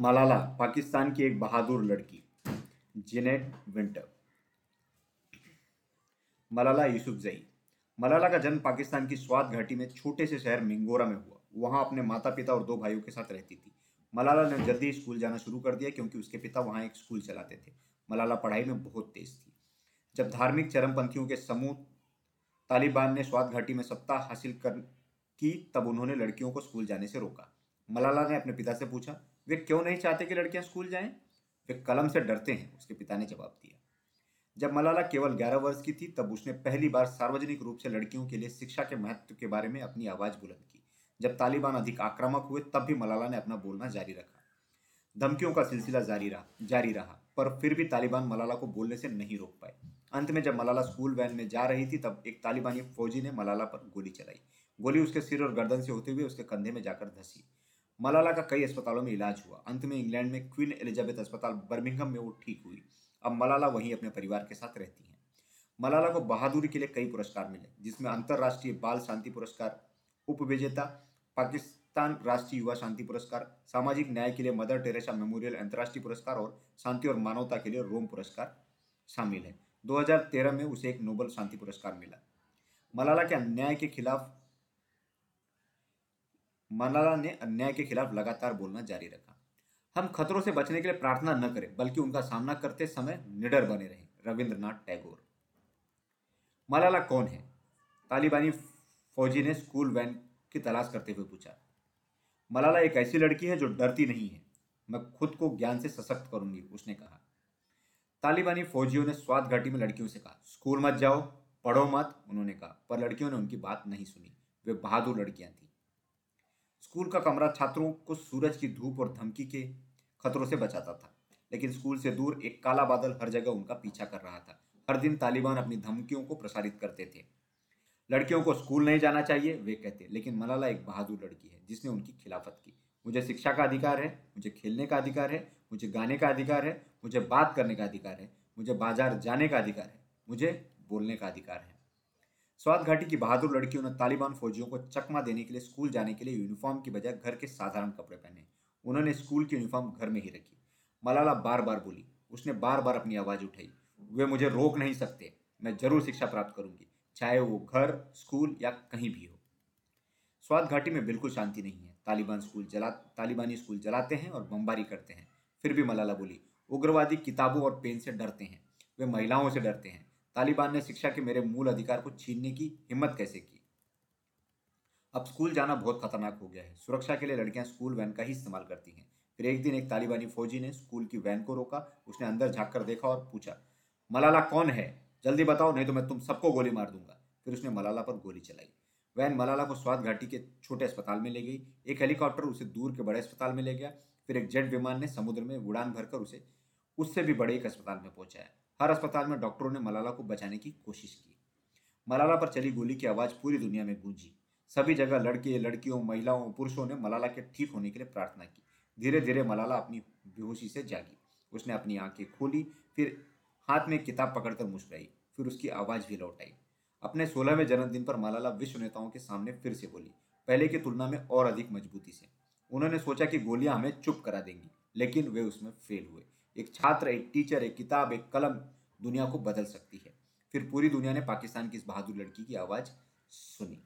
मलाला, पाकिस्तान की एक बहादुर लड़की, जेनेट विंटर। मलाला यूसुफजई मलाला का जन्म पाकिस्तान की स्वाद घाटी में छोटे से शहर मिंगोरा में हुआ। वहाँ अपने माता पिता और दो भाइयों के साथ रहती थी। मलाला ने जल्दी स्कूल जाना शुरू कर दिया क्योंकि उसके पिता वहाँ एक स्कूल चलाते थे। मलाला पढ़ाई में बहुत तेज थी। जब धार्मिक चरमपंथियों के समूह तालिबान ने स्वाद घाटी में सत्ता हासिल कर की, तब उन्होंने लड़कियों को स्कूल जाने से रोका। मलाला ने अपने पिता से पूछा, वे क्यों नहीं चाहते कि लड़कियाँ स्कूल जाएँ? वे कलम से डरते हैं, उसके पिता ने जवाब दिया। जब मलाला केवल 11 वर्ष की थी, तब उसने पहली बार सार्वजनिक रूप से लड़कियों के लिए शिक्षा के महत्व के बारे में अपनी आवाज़ बुलंद की। जब तालिबान अधिक आक्रामक हुए, तब भी मलाला ने अपना बोलना जारी रखा। धमकियों का सिलसिला जारी रहा जारी रहा, पर फिर भी तालिबान मलाला को बोलने से नहीं रोक पाए। अंत में जब मलाला स्कूल वैन में जा रही थी, तब एक तालिबानी फौजी ने मलाला पर गोली चलाई। गोली उसके सिर और गर्दन से होते हुए उसके कंधे में जाकर धसी। मलाला का कई अस्पतालों में इलाज हुआ। अंत में इंग्लैंड में क्वीन एलिजाबेथ अस्पताल बर्मिंघम में वो ठीक हुई। अब मलाला वहीं अपने परिवार के साथ रहती हैं। मलाला को बहादुरी के लिए कई पुरस्कार मिले, जिसमें अंतर्राष्ट्रीय बाल शांति पुरस्कार, उपविजेता, पाकिस्तान राष्ट्रीय युवा शांति पुरस्कार, सामाजिक न्याय के लिए मदर टेरेसा मेमोरियल अंतर्राष्ट्रीय पुरस्कार और शांति और मानवता के लिए रोम पुरस्कार शामिल है। 2013 में उसे एक नोबल शांति पुरस्कार मिला। मलाला के अन्याय के खिलाफ मलाला ने अन्याय के खिलाफ लगातार बोलना जारी रखा। हम खतरों से बचने के लिए प्रार्थना न करें, बल्कि उनका सामना करते समय निडर बने रहें। रविंद्रनाथ टैगोर। मलाला कौन है? तालिबानी फौजी ने स्कूल वैन की तलाश करते हुए पूछा। मलाला एक ऐसी लड़की है जो डरती नहीं है। मैं खुद को ज्ञान से सशक्त करूँगी, उसने कहा। तालिबानी फौजियों ने स्वाद घाटी में लड़कियों से कहा, स्कूल मत जाओ, पढ़ो मत, उन्होंने कहा। पर लड़कियों ने उनकी बात नहीं सुनी। वे बहादुर लड़कियाँ थी। स्कूल का कमरा छात्रों को सूरज की धूप और धमकी के खतरों से बचाता था, लेकिन स्कूल से दूर एक काला बादल हर जगह उनका पीछा कर रहा था। हर दिन तालिबान अपनी धमकियों को प्रसारित करते थे। लड़कियों को स्कूल नहीं जाना चाहिए, वे कहते, लेकिन मलाला एक बहादुर लड़की है, जिसने उनकी खिलाफत की। मुझे शिक्षा का अधिकार है, मुझे खेलने का अधिकार है, मुझे गाने का अधिकार है, मुझे बात करने का अधिकार है, मुझे बाज़ार जाने का अधिकार है, मुझे बोलने का अधिकार है। स्वाद घाटी की बहादुर लड़कियों ने तालिबान फौजियों को चकमा देने के लिए स्कूल जाने के लिए यूनिफॉर्म की बजाय घर के साधारण कपड़े पहने। उन्होंने स्कूल की यूनिफॉर्म घर में ही रखी। मलाला बार बार बोली, उसने बार बार अपनी आवाज़ उठाई। वे मुझे रोक नहीं सकते। मैं ज़रूर शिक्षा प्राप्त करूँगी, चाहे वो घर, स्कूल या कहीं भी हो स्वाद घाटी में बिल्कुल शांति नहीं है। तालिबान स्कूल जला, तालिबानी स्कूल जलाते हैं और बमबारी करते हैं। फिर भी मलाला बोली, उग्रवादी किताबों और पेन से डरते हैं। वे महिलाओं से डरते हैं। तालिबान ने शिक्षा के मेरे मूल अधिकार को छीनने की हिम्मत कैसे की? अब स्कूल जाना बहुत खतरनाक हो गया है। सुरक्षा के लिए लड़कियाँ स्कूल वैन का ही इस्तेमाल करती हैं। फिर एक दिन एक तालिबानी फौजी ने स्कूल की वैन को रोका, उसने अंदर झाँक कर देखा और पूछा, मलाला कौन है? जल्दी बताओ, नहीं तो मैं तुम सबको गोली मार दूँगा। फिर उसने मलाला पर गोली चलाई। वैन मलाला को स्वाद घाटी के छोटे अस्पताल में ले गई। एक हेलीकॉप्टर उसे दूर के बड़े अस्पताल में ले गया। फिर एक जेट विमान ने समुद्र में उड़ान भरकर उसे, उससे भी बड़े एक अस्पताल में पहुँचाया। हर अस्पताल में डॉक्टरों ने मलाला को बचाने की कोशिश की। मलाला पर चली गोली की आवाज़ पूरी दुनिया में गूंजी। सभी जगह लड़के, लड़कियों, महिलाओं, पुरुषों ने मलाला के ठीक होने के लिए प्रार्थना की। धीरे धीरे मलाला अपनी बेहोशी से जागी। उसने अपनी आँखें खोली, फिर हाथ में किताब पकड़कर मुस्कुराई, फिर उसकी आवाज़ भी लौट आई। अपने सोलहवें जन्मदिन पर मालाला विश्व नेताओं के सामने फिर से बोली, पहले की तुलना में और अधिक मजबूती से। उन्होंने सोचा कि गोलियाँ हमें चुप करा देंगी, लेकिन वे उसमें फेल हुए। एक छात्र, एक टीचर एक किताब, एक कलम दुनिया को बदल सकती है। फिर पूरी दुनिया ने पाकिस्तान की इस बहादुर लड़की की आवाज़ सुनी।